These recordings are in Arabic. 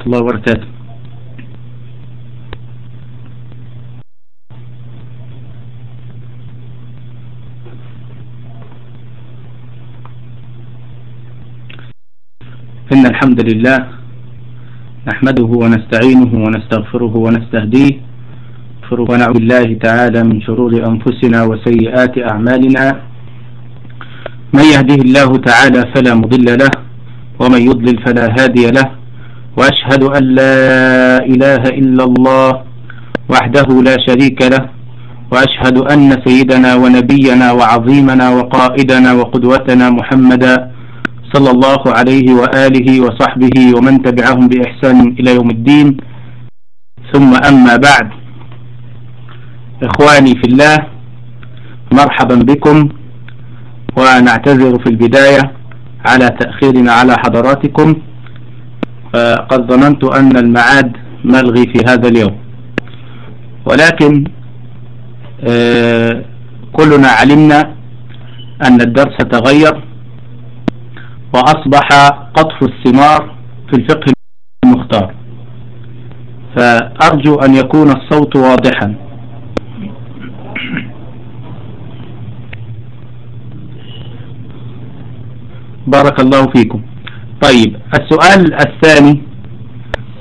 ورحمة الله وبركاته. إن الحمد لله نحمده ونستعينه ونستغفره ونستهديه ونعوذ بالله تعالى من شرور أنفسنا وسيئات أعمالنا. من يهده الله تعالى فلا مضل له ومن يضلل فلا هادي له. وأشهد أن لا إله إلا الله وحده لا شريك له وأشهد أن سيدنا ونبينا وعظيمنا وقائدنا وقدوتنا محمدا صلى الله عليه وآله وصحبه ومن تبعهم بإحسان إلى يوم الدين. ثم أما بعد إخواني في الله مرحبا بكم ونعتذر في البداية على تأخيرنا على حضراتكم. قد ظننت أن المعاد ملغي في هذا اليوم. ولكن كلنا علمنا أن الدرس تغير وأصبح قطف الثمار في الفقه المختار. فأرجو أن يكون الصوت واضحا. بارك الله فيكم. طيب السؤال الثاني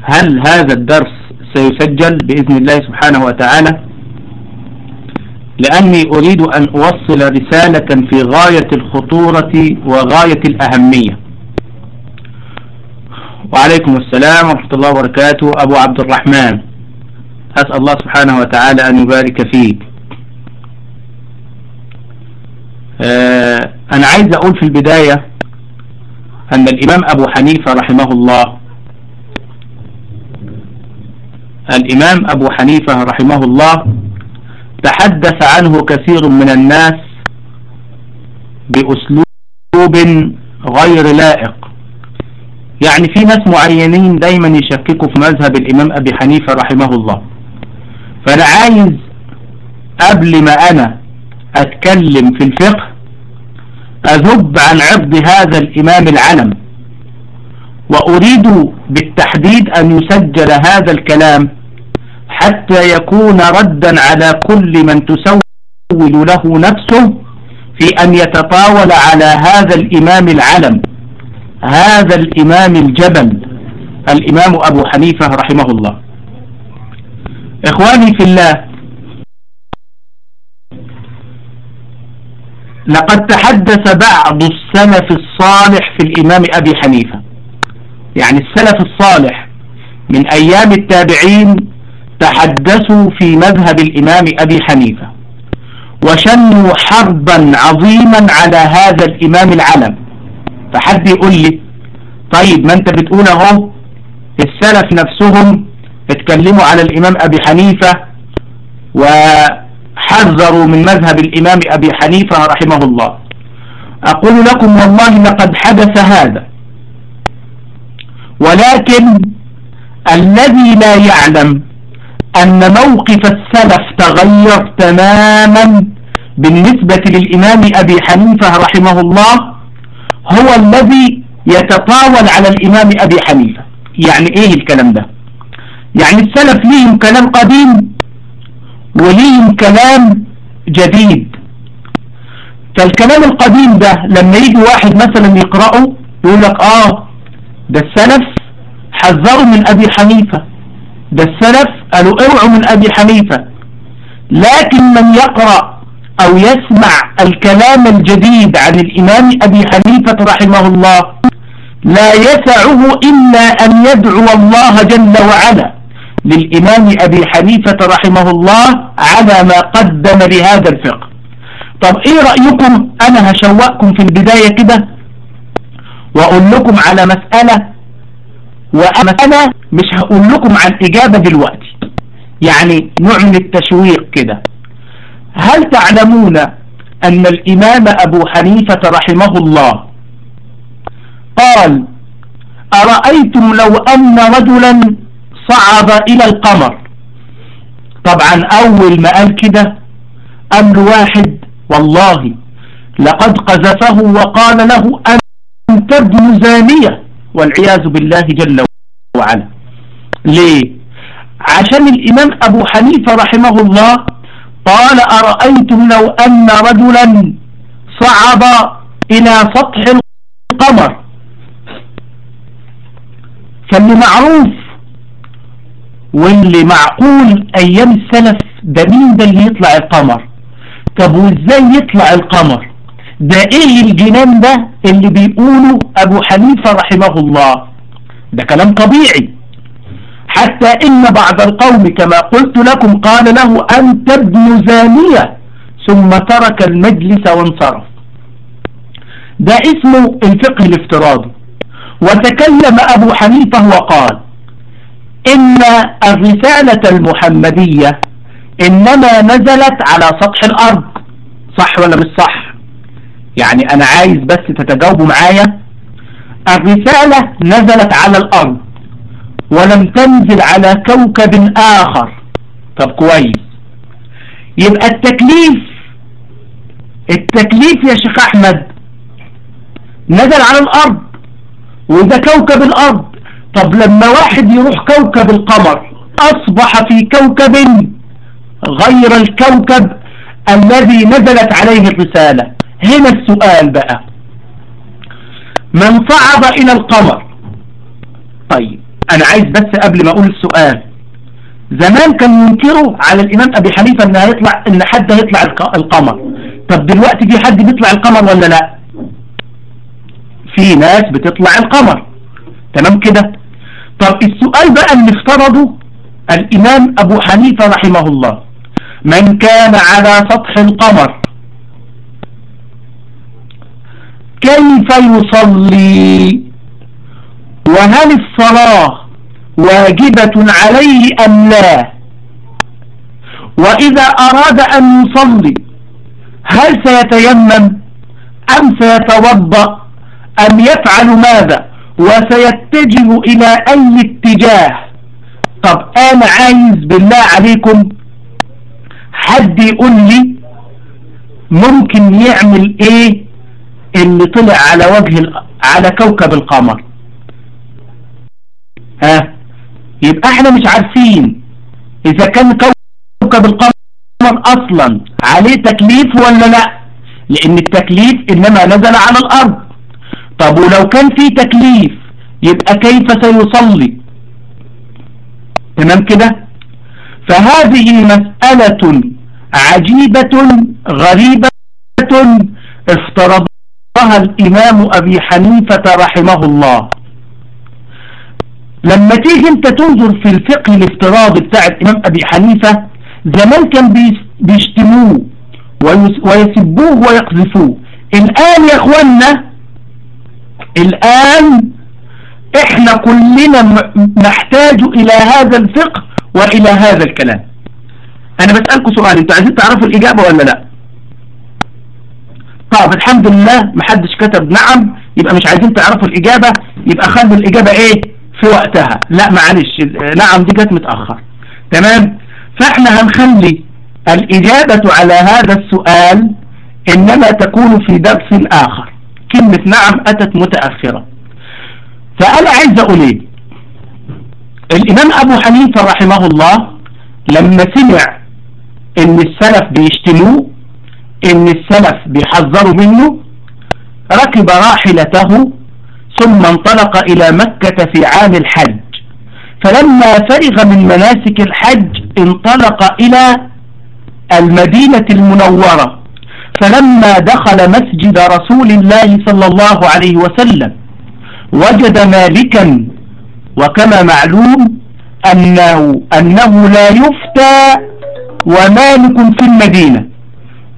هل هذا الدرس سيسجل بإذن الله سبحانه وتعالى؟ لأني أريد أن أوصل رسالة في غاية الخطورة وغاية الأهمية. وعليكم السلام ورحمة الله وبركاته. أبو عبد الرحمن أسأل الله سبحانه وتعالى أن يبارك فيك. آه أنا عايز أقول في البداية أن الإمام أبو حنيفة رحمه الله الإمام أبو حنيفة رحمه الله تحدث عنه كثير من الناس بأسلوب غير لائق. يعني في ناس معينين دايما يشككوا في مذهب الإمام أبي حنيفة رحمه الله. فأنا عايز قبل ما أنا أتكلم في الفقه أذب عن عرض هذا الإمام العلم وأريد بالتحديد أن يسجل هذا الكلام حتى يكون ردا على كل من تسول له نفسه في أن يتطاول على هذا الإمام العلم هذا الإمام الجبل الإمام أبو حنيفة رحمه الله. إخواني في الله لقد تحدث بعض السلف الصالح في الإمام أبي حنيفة. يعني السلف الصالح من أيام التابعين تحدثوا في مذهب الإمام أبي حنيفة وشنوا حربا عظيما على هذا الإمام العلم. فحد يقول لي طيب ما أنت بتقول أهو السلف نفسهم اتكلموا على الإمام أبي حنيفة وحذروا من مذهب الإمام أبي حنيفة رحمه الله. أقول لكم والله لقد حدث هذا. ولكن الذي لا يعلم أن موقف السلف تغير تماما بالنسبة للإمام أبي حنيفة رحمه الله هو الذي يتطاول على الإمام أبي حنيفة. يعني إيه الكلام ده؟ يعني السلف ليهم كلام قديم وليهم كلام جديد. فالكلام القديم ده لما يجي واحد مثلا يقرأه يقول لك آه ده السلف حذروا من أبي حنيفة. ده السلف قالوا اوعوا من أبي حنيفة. لكن من يقرأ أو يسمع الكلام الجديد عن الإمام أبي حنيفة رحمه الله لا يسعه إلا أن يدعو الله جل وعلا. للإمام أبي حنيفة رحمه الله على ما قدم لهذا الفقه. طب إيه رأيكم؟ أنا هشوقكم في البداية كده وأقول لكم على مسألة وأنا مش هقول لكم عن إجابة دلوقتي. يعني نوع من التشويق كده. هل تعلمون أن الإمام أبو حنيفة رحمه الله قال أرأيتم لو أن رجلا صعد إلى القمر. طبعا أول ما قال كده أمر واحد والله لقد قذفه وقال له أنت ابن زانية والعياذ بالله جل وعلا. ليه؟ عشان الإمام أبو حنيفة رحمه الله قال أرأيتم لو أن رجلا صعد إلى سطح القمر. فاللي معروف واللي معقول أيام السلف ده مين ده اللي يطلع القمر؟ طب وإزاي يطلع القمر؟ ده إيه الجنان ده اللي بيقوله أبو حنيفة رحمه الله؟ ده كلام طبيعي. حتى إن بعض القوم كما قلت لكم قال له أنت ابن زانية ثم ترك المجلس وانصرف. ده اسمه الفقه الافتراضي. وتكلم أبو حنيفة وقال إن الرسالة المحمدية إنما نزلت على سطح الأرض. صح ولا مش صح؟ يعني أنا عايز بس تتجاوبوا معايا. الرسالة نزلت على الأرض ولم تنزل على كوكب آخر. طب كويس. يبقى التكليف التكليف يا شيخ أحمد نزل على الأرض. وده كوكب الأرض طب لما واحد يروح كوكب القمر أصبح في كوكب غير الكوكب الذي نزلت عليه الرسالة. هنا السؤال بقى. من صعد إلى القمر؟ طيب أنا عايز بس قبل ما أقول السؤال زمان كان ينكروا على الإمام أبي حنيفة ان هيطلع إن حد هيطلع القمر. طب دلوقتي في حد بيطلع القمر ولا لا؟ في ناس بتطلع القمر. تمام كده؟ طب السؤال بقى اللي افترضه الإمام أبو حنيفة رحمه الله. من كان على سطح القمر. كيف يصلي؟ وهل الصلاة واجبة عليه أم لا؟ وإذا أراد أن يصلي هل سيتيمم أم سيتوضأ؟ أم يفعل ماذا؟ وسيتجه إلى أي اتجاه. طب أنا عايز بالله عليكم حد يقول لي ممكن يعمل إيه اللي طلع على وجه على كوكب القمر؟ ها؟ يبقى إحنا مش عارفين إذا كان كوكب القمر أصلا عليه تكليف ولا لأ لأن التكليف إنما نزل على الأرض. طب ولو كان في تكليف يبقى كيف سيصلي؟ تمام كده؟ فهذه مسألة عجيبة غريبة افترضها الإمام أبي حنيفة رحمه الله. لما تيجي أنت تنظر في الفقه الافتراضي بتاع الإمام أبي حنيفة زمان كان بيشتموه ويسبوه ويقذفوه. الآن يا اخوانا الآن إحنا كلنا نحتاج إلى هذا الفقه وإلى هذا الكلام. أنا بسألكم سؤال أنتوا عايزين تعرفوا الإجابة ولا لا؟ طب الحمد لله محدش كتب نعم يبقى مش عايزين تعرفوا الإجابة يبقى خلوا الإجابة إيه؟ في وقتها. لا معلش نعم دي جت متأخر. تمام؟ فإحنا هنخلي الإجابة على هذا السؤال إنما تكون في درس آخر. كلمة نعم أتت متأخرة. فأنا عايز أقول إيه؟ الإمام أبو حنيفة رحمه الله لما سمع إن السلف بيشتموه إن السلف بيحذروا منه ركب راحلته ثم انطلق إلى مكة في عام الحج. فلما فرغ من مناسك الحج انطلق إلى المدينة المنورة. فلما دخل مسجد رسول الله صلى الله عليه وسلم وجد مالكا وكما معلوم أنه, أنه لا يفتى ومالك في المدينة.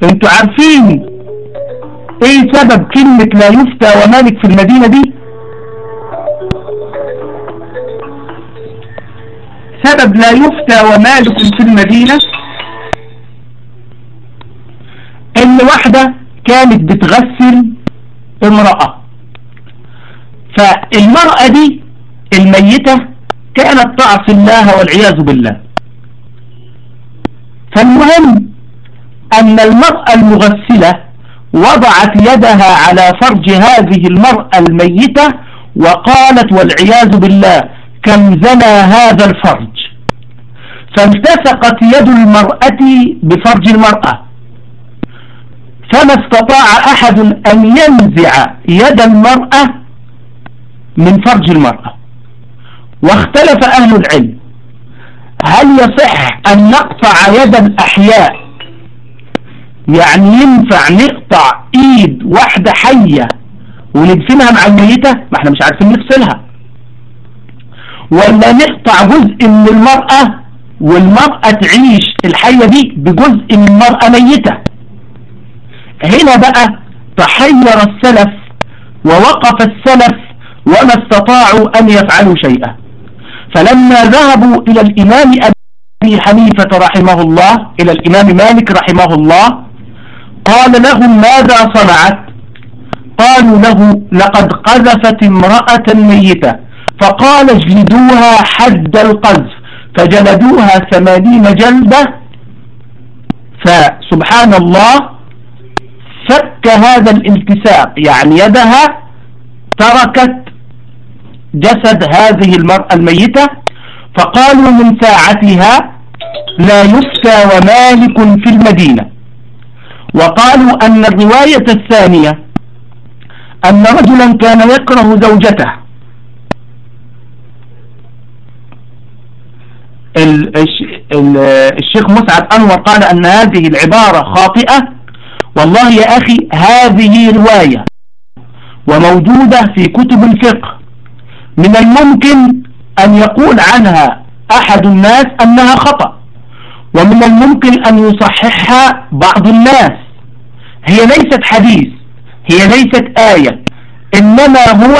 أنتوا عارفين إيه سبب كلمة لا يفتى ومالك في المدينة دي؟ سبب لا يفتى ومالك في المدينة؟ إن واحدة كانت بتغسل امرأة. فالمرأة دي الميتة كانت تعصي الله والعياذ بالله. فالمهم أن المرأة المغسلة وضعت يدها على فرج هذه المرأة الميتة وقالت والعياذ بالله كم زنى هذا الفرج. فالتصقت يد المرأة بفرج المرأة. فما استطاع أحد أن ينزع يد المرأة من فرج المرأة. واختلف أهل العلم. هل يصح أن نقطع يد الأحياء؟ يعني ينفع نقطع إيد واحدة حية وندفنها مع الميتة؟ ما إحنا مش عارفين نفصلها ولا نقطع جزء من المرأة والمرأة تعيش الحية دي بجزء من المرأة ميتة؟ هنا بقى تحير السلف ووقف السلف وما استطاعوا أن يفعلوا شيئا. فلما ذهبوا إلى الإمام أبي حنيفة رحمه الله إلى الإمام مالك رحمه الله قال لهم ماذا صنعت؟ قالوا له لقد قذفت امرأة ميتة فقال اجلدوها حد القذف. فجلدوها ثمانين جلدة. فسبحان الله فك هذا الالتساق يعني يدها تركت جسد هذه المرأة الميتة فقالوا من ساعتها لا يفتى ومالك في المدينة. وقالوا أن الرواية الثانية أن رجلا كان يكره زوجته. الشيخ مسعد أنور قال أن هذه العبارة خاطئة والله يا أخي هذه رواية وموجودة في كتب الفقه. من الممكن أن يقول عنها أحد الناس أنها خطأ ومن الممكن أن يصححها بعض الناس. هي ليست حديث هي ليست آية إنما هو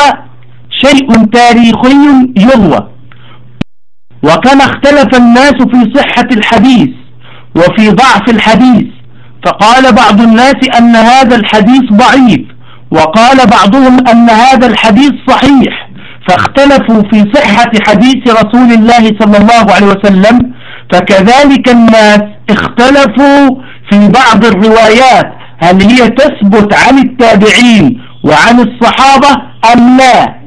شيء تاريخي يروى. وكما اختلف الناس في صحة الحديث وفي ضعف الحديث. فقال بعض الناس أن هذا الحديث ضعيف وقال بعضهم أن هذا الحديث صحيح فاختلفوا في صحة حديث رسول الله صلى الله عليه وسلم فكذلك الناس اختلفوا في بعض الروايات هل هي تثبت عن التابعين وعن الصحابة أم لا؟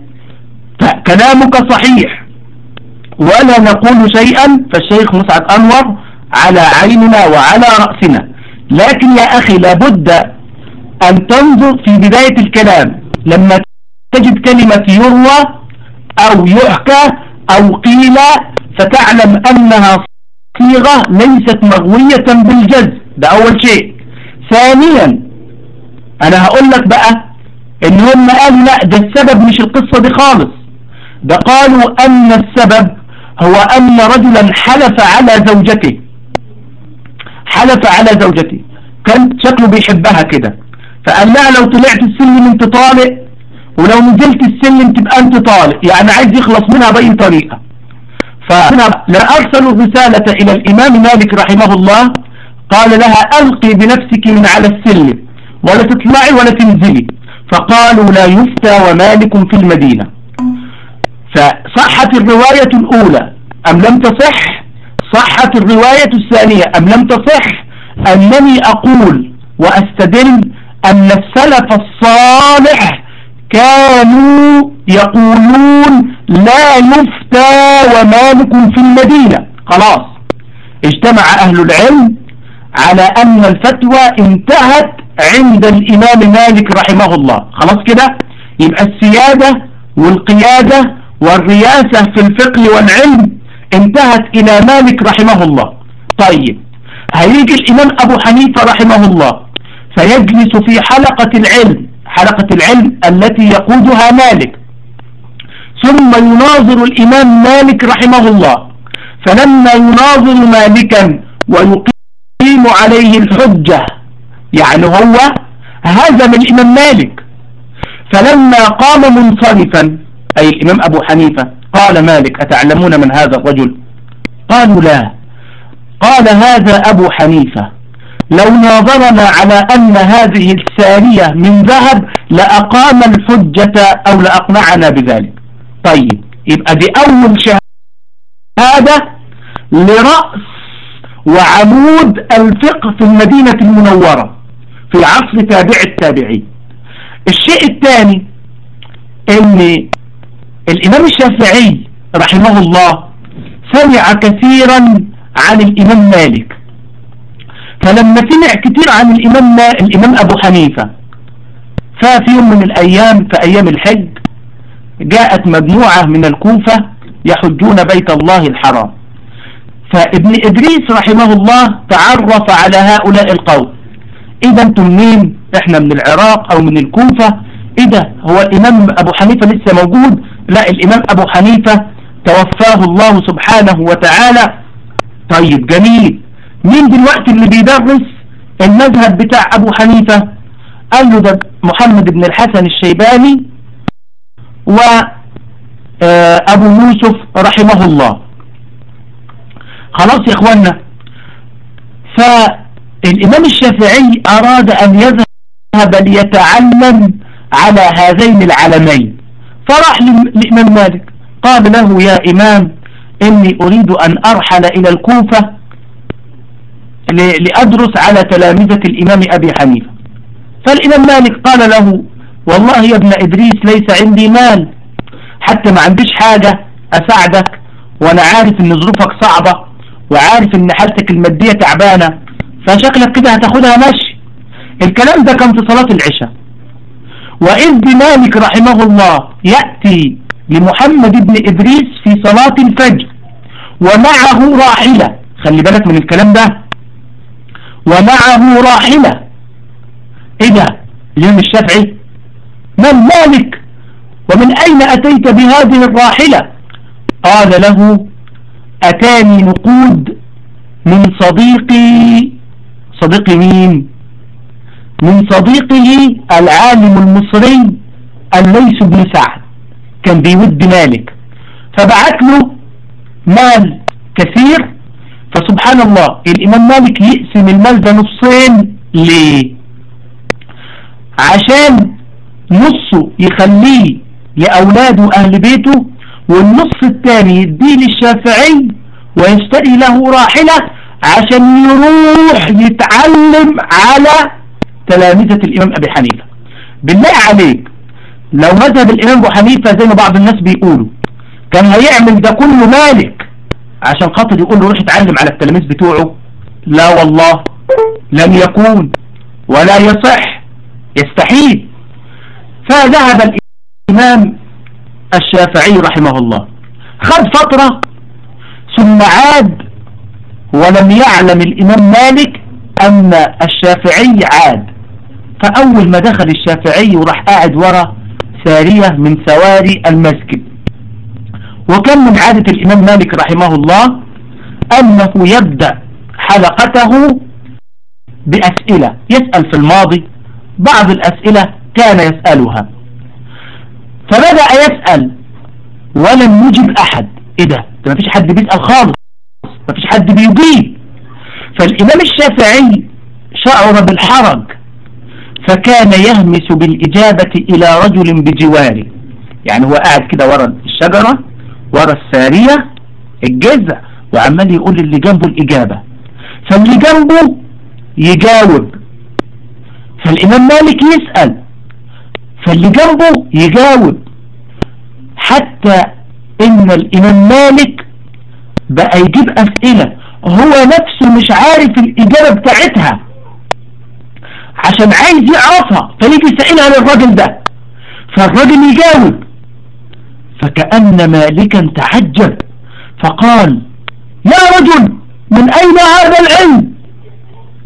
فكلامك صحيح. ولا نقول شيئا فالشيخ مسعد أنور على عيننا وعلى رأسنا. لكن يا أخي لابد أن تنظر في بداية الكلام. لما تجد كلمة يروى أو يحكى أو قيل فتعلم أنها صيغة ليست مغوية بالجز. ده أول شيء. ثانيا أنا هقول لك بقى إن هم قالوا لا ده السبب مش القصة دي خالص. ده قالوا أن السبب هو أن رجلا حلف على زوجته. حلف على زوجته كان شكله بيحبها كده. فقال لها لو طلعت السلم انت طالق ولو نزلت السلم تبقى انت طالق. يعني عايز يخلص منها بأي طريقة. فلا أرسلوا الرسالة إلى الإمام مالك رحمه الله. قال لها ألقي بنفسك من على السلم ولا تطلعي ولا تنزلي. فقالوا لا يفتى ومالك في المدينة. فصحت الرواية الأولى. أم لم تصح؟ صحت الرواية الثانية أم لم تصح؟ أنني أقول وأستدل أن السلف الصالح كانوا يقولون لا يفتى ومالك في المدينة. خلاص. اجتمع أهل العلم على أن الفتوى انتهت عند الإمام مالك رحمه الله. خلاص كده؟ يبقى السيادة والقيادة والرياسة في الفقه والعلم انتهت إلى مالك رحمه الله. طيب هيجي الإمام أبو حنيفة رحمه الله فيجلس في حلقة العلم حلقة العلم التي يقودها مالك ثم يناظر الإمام مالك رحمه الله فلما يناظر مالكا ويقيم عليه الحجة يعني هو هزم الإمام مالك فلما قام منصرفا أي الإمام أبو حنيفة قال مالك أتعلمون من هذا الرجل؟ قالوا لا. قال هذا أبو حنيفة لو ناظرنا على أن هذه الثانية من ذهب لأقام الحجة أو لأقنعنا بذلك. طيب يبقى دي أول شهادة لرأس وعمود الفقه في المدينة المنورة في عصر تابع التابعين. الشيء الثاني إن الإمام الشافعي رحمه الله سمع كثيرا عن الإمام مالك. فلما سمع كثير عن الإمام, الإمام أبو حنيفة ففي يوم من الأيام في أيام الحج جاءت مجموعة من الكوفة يحجون بيت الله الحرام. فابن إدريس رحمه الله تعرف على هؤلاء القوم. إذا أنتم مين؟ إحنا من العراق أو من الكوفة. إذا هو الإمام أبو حنيفة لسه موجود لا الإمام أبو حنيفة توفاه الله سبحانه وتعالى. طيب جميل. مين دلوقتي اللي بيدرس المذهب بتاع أبو حنيفة؟ قال له ده محمد بن الحسن الشيباني وأبو يوسف رحمه الله. خلاص يا اخوانا فالإمام الشافعي أراد أن يذهب ليتعلم على هذين العلمين. فراح لإمام مالك. قال له يا إمام إني أريد أن أرحل إلى الكوفة لأدرس على تلامذة الإمام أبي حنيفة. فالإمام مالك قال له والله يا ابن إدريس ليس عندي مال. حتى ما عنديش حاجة أساعدك وأنا عارف إن ظروفك صعبة وعارف إن حالتك المادية تعبانة فشكلك كده هتاخدها مشي. الكلام ده كان في صلاة العشاء. وإذ مالك رحمه الله يأتي لمحمد بن إدريس في صلاة الفجر ومعه راحلة. خلي بالك من الكلام ده. ومعه راحلة. إيه ده؟ اليوم الشافعي. من مالك؟ ومن أين أتيت بهذه الراحلة؟ قال له أتاني نقود من صديقي. صديقي مين؟ من صديقه العالم المصري الليث بن سعد كان بيود مالك. فبعت له مال كثير فسبحان الله الإمام مالك يقسم المال ده نصين ليه؟ عشان نصه يخليه لأولاده وأهل بيته والنص الثاني يديه للشافعي ويشتري له راحلة عشان يروح يتعلم على تلامذة الإمام أبي حنيفة. بالله عليك لو مذهب الإمام أبو حنيفة زي ما بعض الناس بيقولوا كان هيعمل ده كله مالك عشان خاطر يقول له روح اتعلم على التلاميذ بتوعه. لا والله لم يكون ولا يصح. يستحيل. فذهب الإمام الشافعي رحمه الله. خد فترة ثم عاد ولم يعلم الإمام مالك أن الشافعي عاد. فأول ما دخل الشافعي وراح قاعد ورا سارية من سواري المسجد. وكان من عادة الإمام مالك رحمه الله أنه يبدأ حلقته بأسئلة. يسأل في الماضي بعض الأسئلة كان يسألها. فبدأ يسأل ولم يجب أحد؟ إيه ده؟ ما فيش حد بيسأل خالص. ما فيش حد بيجيب. فالإمام الشافعي شعر بالحرج. فكان يهمس بالإجابة إلى رجل بجواره. يعني هو قاعد كده ورا الشجرة ورا السارية الجزء وعمال يقول اللي جنبه الإجابة. فاللي جنبه يجاوب. فالإمام مالك يسأل. فاللي جنبه يجاوب. حتى إن الإمام مالك بقى يجيب أسئلة. هو نفسه مش عارف الإجابة بتاعتها. عشان عايز يعرفها. فيجي يسألها للراجل ده. فالراجل يجاوب. فكأن مالكا تعجب. فقال يا رجل من أين هذا العلم؟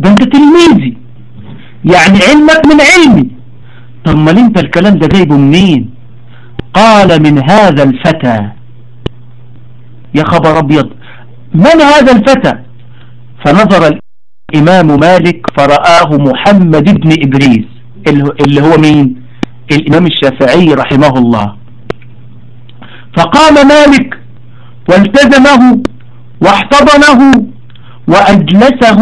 ده أنت تلميذي. يعني علمك من علمي. طب ما أنت الكلام ده جايبه منين؟ قال من هذا الفتى. يا خبر أبيض من هذا الفتى؟ فنظر الامام مالك فرآه محمد بن إدريس اللي هو مين؟ الإمام الشافعي رحمه الله. فقام مالك والتزمه واحتضنه وأجلسه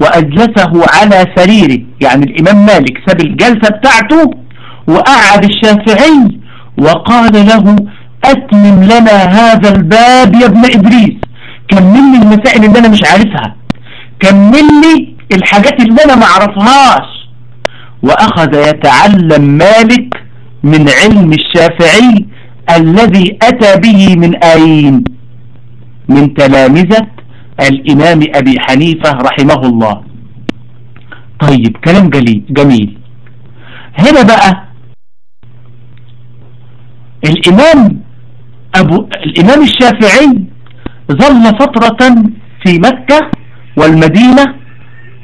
وأجلسه على سريره. يعني الإمام مالك ساب الجلسة بتاعته وقعد الشافعي وقال له أتمم لنا هذا الباب يا ابن إدريس. كمل لي المسائل اللي أنا مش عارفها. كمل لي الحاجات اللي أنا ما أعرفهاش. وأخذ يتعلم مالك من علم الشافعي الذي أتى به من أين؟ من تلامذة الإمام أبي حنيفة رحمه الله. طيب كلام جميل. هنا بقى الإمام أبو الإمام الشافعي ظل فترة في مكة والمدينة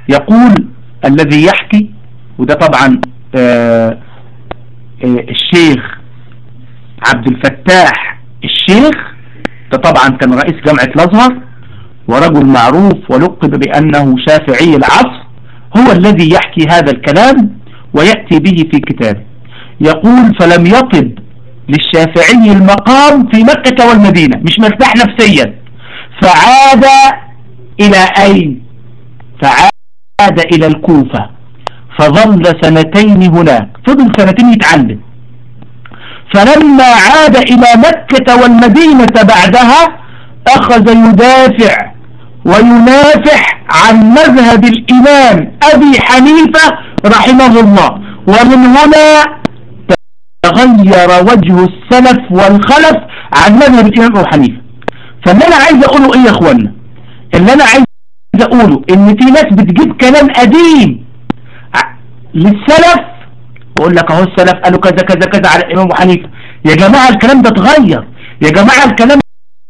يقول الذي يحكي وده طبعا آآ آآ الشيخ عبد الفتاح الشيخ ده طبعا كان رئيس جامعة الأزهر ورجل معروف ولقب بأنه شافعي العصر هو الذي يحكي هذا الكلام ويأتي به في كتابه يقول فلم يطب للشافعي المقام في مكة والمدينة مش مرتاح نفسيا فعاد إلى أين فعاد إلى الكوفة فظل سنتين هناك فضل سنتين يتعلم. فلما عاد إلى مكة والمدينة بعدها أخذ يدافع وينافح عن مذهب الإمام أبي حنيفة رحمه الله. ومن هنا تغير وجه السلف والخلف عن مذهب الإمام أبو حنيفة. فاللي أنا عايز أقوله إيه يا أخوانا اللي أنا عايز أقوله إن في ناس بتجيب كلام قديم للسلف وأقول لك أهو السلف قالوا كذا كذا كذا على الإمام أبو حنيفة. يا جماعة الكلام ده اتغير. يا جماعة الكلام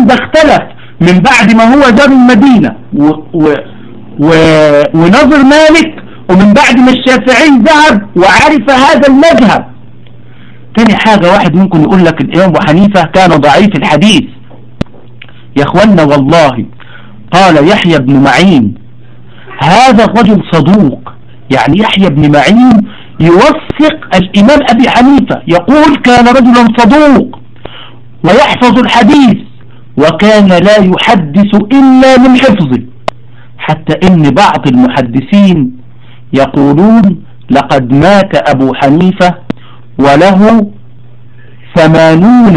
ده اختلف من بعد ما هو زار المدينة. و و و ونظر مالك ومن بعد ما الشافعي ذهب وعرف هذا المذهب. تاني حاجة واحد ممكن يقول لك الإمام أبو حنيفة كان ضعيف الحديث. يا اخوانا والله قال يحيى بن معين. هذا الرجل صدوق. يعني يحيى بن معين يوثق الإمام أبي حنيفة. يقول كان رجلا صدوق ويحفظ الحديث وكان لا يحدث إلا من حفظه. حتى إن بعض المحدثين يقولون لقد مات أبو حنيفة وله ثمانون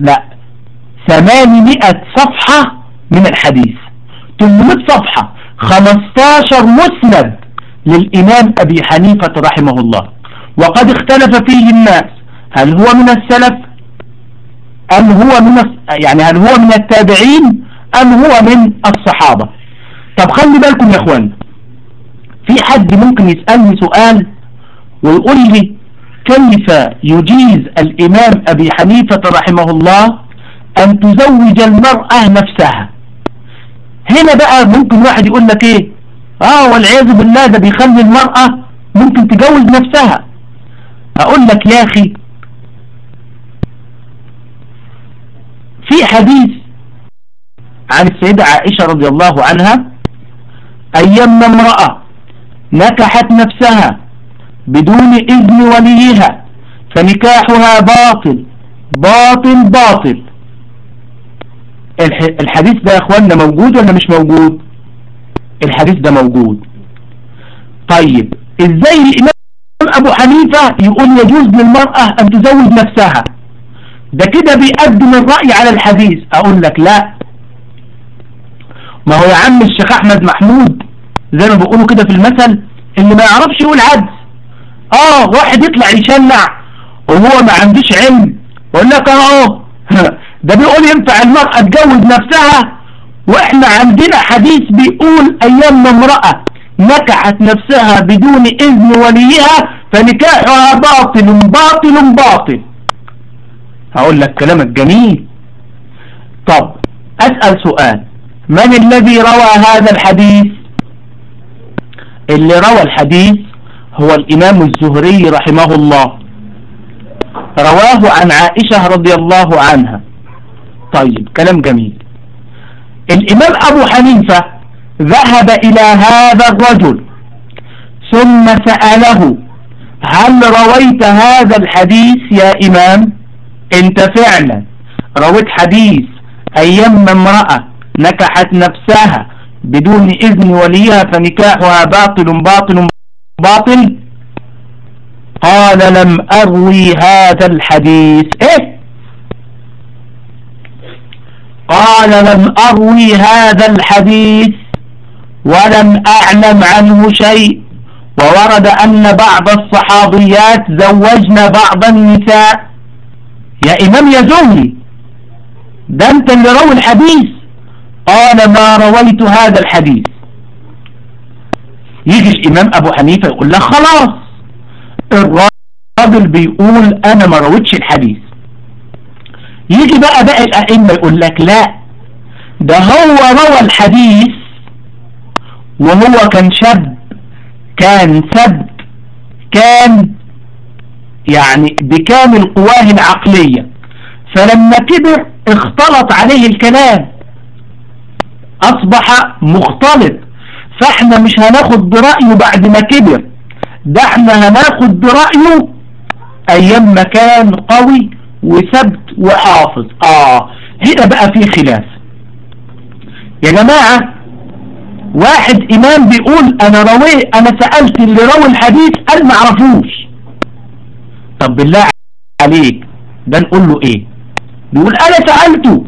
لا ثمانمائة صفحة من الحديث. 800 صفحة. 15 مسند للإمام أبي حنيفة رحمه الله. وقد اختلف فيه الناس. هل هو من السلف؟ أم هو من يعني هل هو من التابعين؟ أم هو من الصحابة؟ طب خلي بالكم يا إخوان. في حد ممكن يسألني سؤال ويقول لي كيف يجيز الإمام أبي حنيفة رحمه الله أن تزوج المرأة نفسها. هنا بقى ممكن واحد يقول لك إيه؟ آه والعياذ بالله ده بيخلي المرأة ممكن تجوز نفسها. أقول لك يا أخي في حديث عن السيدة عائشة رضي الله عنها أيام امرأة نكحت نفسها بدون إذن وليها فنكاحها باطل باطل باطل. الحديث ده يا اخوانا موجود ولا مش موجود؟ الحديث ده موجود. طيب إزاي الإمام أبو حنيفة يقول يجوز للمرأة أن تزوج نفسها؟ ده كده بيقدم الرأي على الحديث. أقول لك لا. ما هو يا عم الشيخ أحمد محمود زي ما بيقولوا كده في المثل اللي ما يعرفش يقول عدس آه واحد يطلع يشنع وهو ما عندوش علم. يقول لك أهو. ده بيقول ينفع المرأة تجوز نفسها وإحنا عندنا حديث بيقول أيام امرأة نكحت نفسها بدون إذن وليها فنكاحها باطل باطل باطل. هقول لك كلامك جميل. طب أسأل سؤال. من الذي روى هذا الحديث؟ اللي روى الحديث هو الإمام الزهري رحمه الله. رواه عن عائشة رضي الله عنها. طيب كلام جميل. الإمام أبو حنيفة ذهب إلى هذا الرجل ثم سأله هل رويت هذا الحديث يا إمام؟ أنت فعلا رويت حديث أيام امرأة نكحت نفسها بدون إذن وليها فنكاحها باطل باطل باطل؟ قال لم أروي هذا الحديث. إيه؟ قال لم أروي هذا الحديث ولم أعلم عنه شيء وورد أن بعض الصحابيات زوجن بعض النساء. يا إمام يا زهري ده انت اللي روي الحديث. قال ما رويت هذا الحديث. يجي الإمام أبو حنيفة يقول لك خلاص الراجل بيقول أنا ما رويتش الحديث. يجي بقى باقي الأئمة يقول لك لا ده هو روى الحديث وهو كان شاب كان سب كان يعني بكامل قواه العقلية. فلما كبر اختلط عليه الكلام أصبح مختلط. فإحنا مش هناخد برأيه بعد ما كبر ده إحنا هناخد برأيه أيام ما كان قوي وثبت وحافظ. آه. هنا بقى في خلاف. يا جماعة واحد إمام بيقول أنا روي أنا سألت اللي روي الحديث قال ما عرفوش. طب بالله عليك ده نقول له إيه؟ بيقول أنا سألته.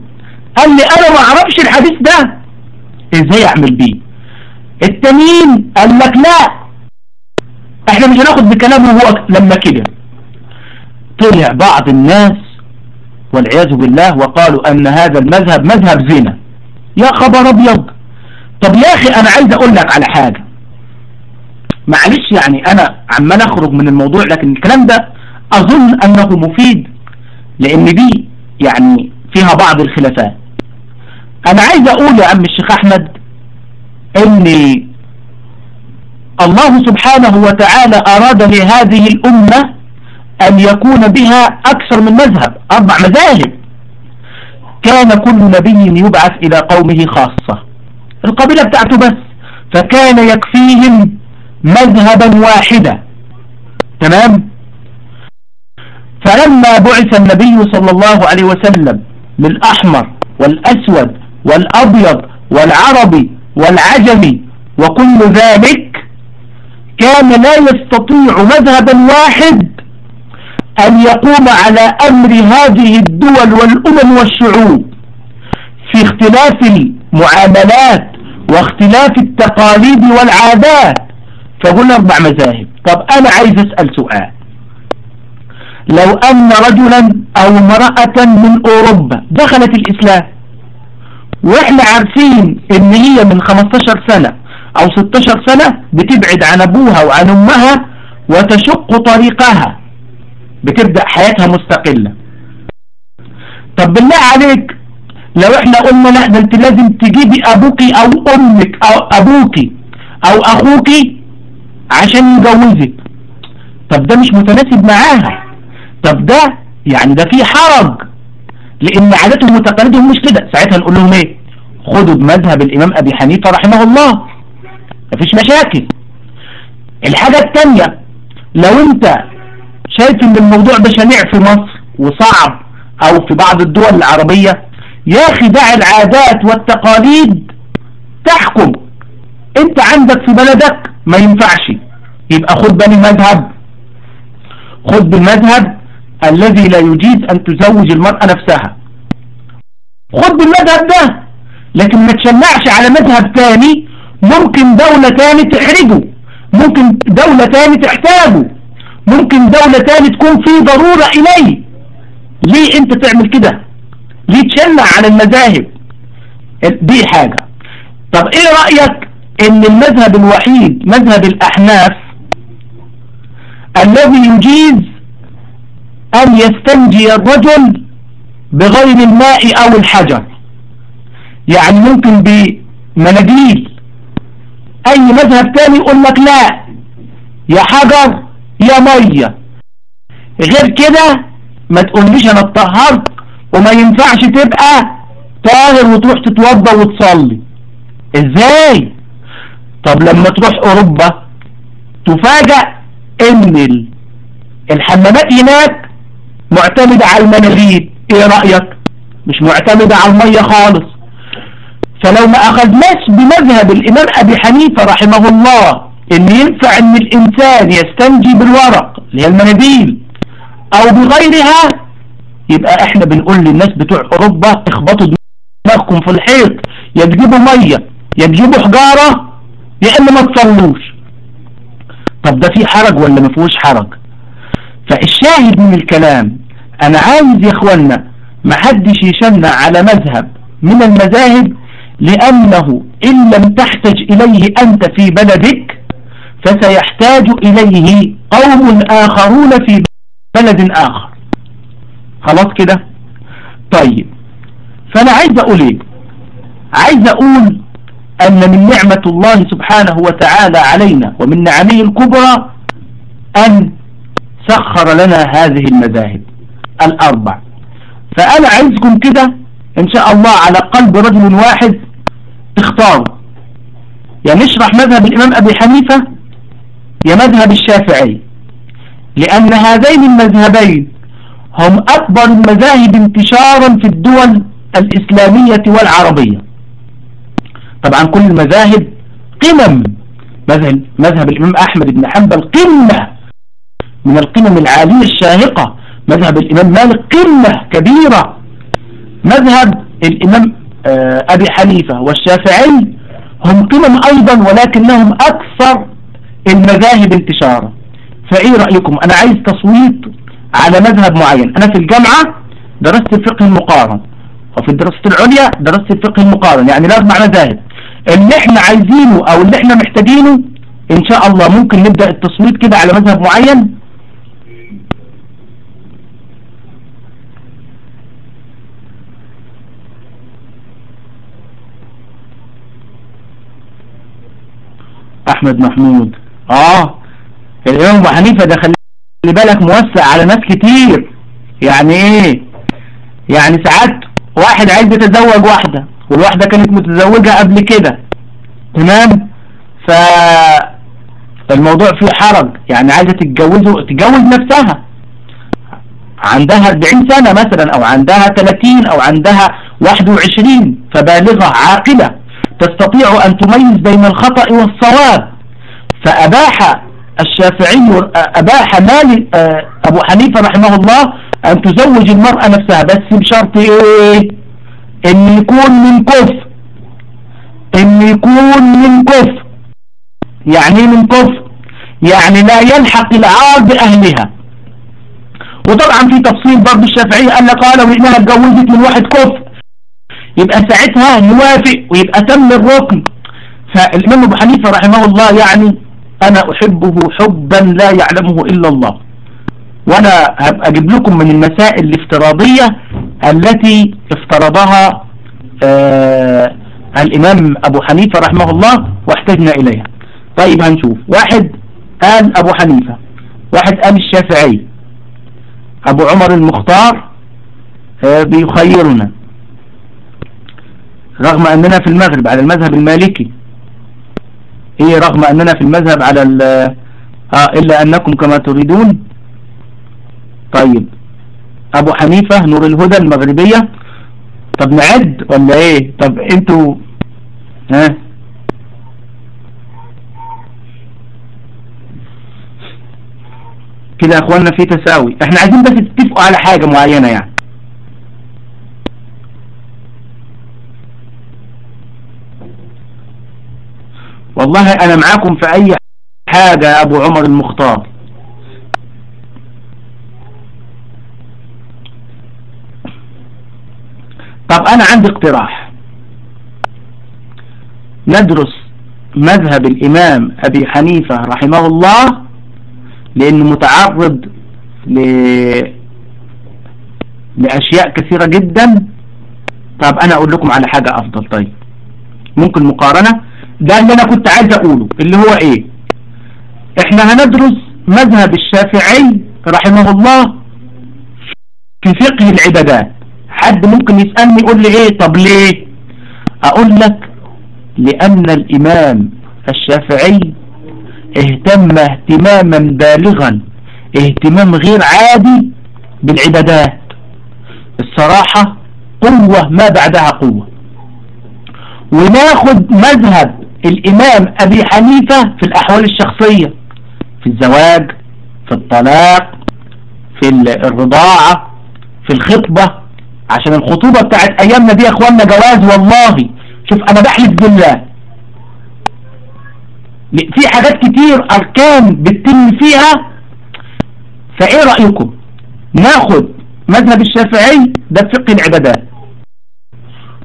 قال لي أنا ما أعرفش الحديث ده. إزاي أعمل بيه؟ التانيين قال لك لا. إحنا مش هناخد بكلامه هو لما كده طلع بعض الناس والعياذ بالله وقالوا أن هذا المذهب مذهب زنا يا خبر أبيض. طب يا أخي أنا عايز أقول لك على حاجة. معلش يعني أنا عمال أخرج من الموضوع لكن الكلام ده أظن أنه مفيد لأن دي يعني فيها بعض الخلافات. أنا عايز أقول يا عم الشيخ أحمد إن الله سبحانه وتعالى أراد لهذه الأمة أن يكون بها أكثر من مذهب. أربع مذاهب. كان كل نبي يبعث إلى قومه خاصة. القبيلة بتاعته بس. فكان يكفيهم مذهبا واحدا. تمام؟ فلما بعث النبي صلى الله عليه وسلم بالأحمر والأسود والأبيض والعربي والعجمي وكل ذلك كان لا يستطيع مذهبا واحد أن يقوم على أمر هذه الدول والأمم والشعوب في اختلاف المعاملات واختلاف التقاليد والعادات. فقلنا أربع مذاهب. طب أنا عايز أسأل سؤال. لو أن رجلا أو امرأة من أوروبا دخلت الإسلام وإحنا عارفين إن هي من 15 سنة أو 16 سنة بتبعد عن أبوها وعن أمها وتشق طريقها بتبدأ حياتها مستقلة. طب بالله عليك لو إحنا قلنا لا ده انت لازم تجيبي أبوكي أو أمك أو أبوكي أو أخوكي عشان يجوزك. طب ده مش متناسب معاها. طب ده يعني ده في حرج لأن عاداتهم وتقاليدهم مش كده. ساعتها نقول لهم إيه؟ خدوا بمذهب الإمام أبي حنيفة رحمه الله. مفيش مشاكل. الحاجة التانية لو أنت شايف إن الموضوع ده شنيع في مصر وصعب أو في بعض الدول العربية؟ يا أخي دع العادات والتقاليد تحكم. أنت عندك في بلدك ما ينفعش. يبقى خد بني مذهب. خد بالمذهب الذي لا يجيز أن تزوج المرأة نفسها. خد بالمذهب ده. لكن ما تشنعش على مذهب تاني ممكن دولة تاني تحرجه. ممكن دولة تاني تحتاجه. ممكن دولة تاني تكون في ضرورة إليه ليه أنت تعمل كده؟ ليه تشنع على المذاهب؟ دي حاجة. طب إيه رأيك إن المذهب الوحيد مذهب الأحناف الذي يجيز أن يستنجي الرجل بغير الماء أو الحجر؟ يعني ممكن بمناديل. أي مذهب تاني يقول لك لا يا حجر يا مية. غير كده ما تقوليش أنا اتطهرت وما ينفعش تبقى طاهر وتروح تتوضى وتصلي. إزاي؟ طب لما تروح أوروبا تفاجأ إن الحمامات هناك معتمدة على المناديل إيه رأيك؟ مش معتمدة على المية خالص. فلو ما أخذناش بمذهب الإمام أبي حنيفة رحمه الله إن ينفع إن الإنسان يستنجي بالورق اللي هي المناديل أو بغيرها يبقى إحنا بنقول للناس بتوع أوروبا اخبطوا دماغكم في الحيط يا تجيبوا مية يا تجيبوا حجارة يا إما ما تصلوش. طب ده في حرج ولا ما فيهوش حرج؟ فالشاهد من الكلام أنا عايز يا اخوانا محدش يشنع على مذهب من المذاهب لأنه إن لم تحتج إليه أنت في بلدك فسيحتاج إليه قوم آخرون في بلد آخر. خلاص كده؟ طيب. فأنا عايز أقول إيه؟ عايز أقول أن من نعمة الله سبحانه وتعالى علينا ومن نعمه الكبرى أن سخر لنا هذه المذاهب الأربع. فأنا عايزكم كده إن شاء الله على قلب رجل واحد اختاروا يا نشرح مذهب الإمام أبي حنيفة يا مذهب الشافعي لأن هذين المذهبين هم أكبر المذاهب انتشارا في الدول الإسلامية والعربية. طبعا كل المذاهب قمم مذهب, مذهب الإمام أحمد بن حنبل قمة من القمم العالية الشاهقة مذهب الإمام مالك قمة كبيرة. مذهب الإمام أبي حنيفة والشافعي هم قمم أيضا ولكنهم أكثر المذاهب انتشارا. فإيه رأيكم؟ أنا عايز تصويت على مذهب معين. أنا في الجامعة درست الفقه المقارن وفي الدراسة العليا درست الفقه المقارن يعني الاربع مذاهب. اللي إحنا عايزينه أو اللي إحنا محتاجينه إن شاء الله ممكن نبدأ التصويت كده على مذهب معين. أحمد محمود. آه. الامام أبو حنيفة ده خلي بالك موسع على ناس كتير. يعني إيه؟ يعني ساعات واحد عايز يتزوج واحدة والواحدة كانت متزوجة قبل كده. تمام؟ ف الموضوع فيه حرج. يعني عايزة تتجوزه تتجوز نفسها. عندها 40 سنة مثلا أو عندها 30 أو عندها 21 فبالغة عاقلة تستطيع أن تميز بين الخطأ والصواب. فأباح الشافعي أباح مال أبو حنيفة رحمه الله أن تزوج المرأة نفسها. بس بشرط إيه؟ إن يكون من كفر إن يكون من كفر يعني من كفر يعني لا يلحق العار بأهلها. وطبعا في تفصيل برضه الشافعية قال لك قال وانها اتجوزت من واحد كفر يبقى ساعتها نوافق ويبقى تم الركن فالإمام أبو حنيفة رحمه الله يعني أنا أحبه حبا لا يعلمه إلا الله. وأنا هبقى أجيب لكم من المسائل الافتراضية التي افترضها آه الإمام أبو حنيفة رحمه الله واحتجنا إليها. طيب هنشوف. واحد قال أبو حنيفة واحد قال الشافعي أبو عمر المختار آه بيخيرنا رغم أننا في المغرب على المذهب المالكي. إيه رغم أننا في المذهب على آه إلا أنكم كما تريدون. طيب. أبو حنيفة نور الهدى المغربية. طب نعد ولا إيه؟ طب أنتوا ها؟ كده يا اخوانا في تساوي. إحنا عايزين بس تتفقوا على حاجة معينة يعني. والله أنا معاكم في أي حاجة يا أبو عمر المختار. طب أنا عندي اقتراح. ندرس مذهب الإمام أبي حنيفة رحمه الله لأنه متعرض ل... لأشياء كثيرة جدا. طب أنا أقول لكم على حاجة أفضل. طيب ممكن مقارنة؟ ده اللي أنا كنت عايز أقوله اللي هو إيه؟ إحنا هندرس مذهب الشافعي رحمه الله في فقه العبادات. حد ممكن يسألني يقول لي إيه؟ طب ليه؟ أقول لك لأن الإمام الشافعي اهتم اهتماما بالغا اهتمام غير عادي بالعبادات. الصراحة قوة ما بعدها قوة. وناخد مذهب الإمام أبي حنيفة في الأحوال الشخصية في الزواج في الطلاق في الرضاعة في الخطبة عشان الخطوبة بتاعت أيامنا دي يا اخوانا جواز والله. شوف أنا بحلف بالله. في حاجات كتير أركان بتتم فيها. فإيه رأيكم؟ ناخد مذهب الشافعي ده فقه العبادات.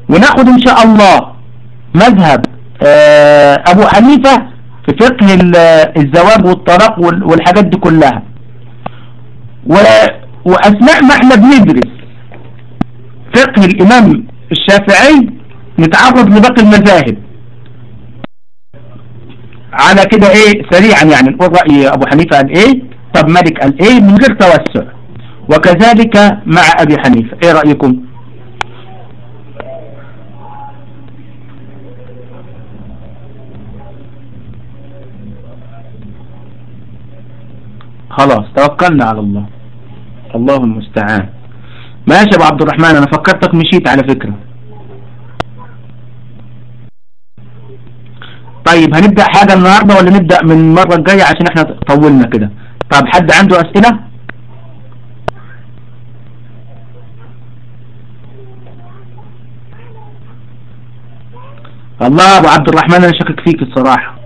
وناخد إن شاء الله مذهب آه، أبو حنيفة في فقه الزواج والطلاق والحاجات دي كلها. وأثناء ما إحنا بندرس فقه الإمام الشافعي نتعرض لباقي المذاهب. على كده إيه؟ سريعا يعني نقول رأي أبو حنيفة قال إيه؟ طب مالك قال إيه؟ من غير توسع. وكذلك مع أبي حنيفة. إيه رأيكم؟ خلاص توكلنا على الله. الله المستعان. ماشي يا ابو عبد الرحمن أنا فكرتك مشيت على فكرة. طيب هنبدأ حاجة النهاردة ولا نبدأ من المرة الجاية عشان إحنا طولنا كده؟ طب حد عنده أسئلة؟ الله أبو عبد الرحمن أنا شاكك فيك الصراحة.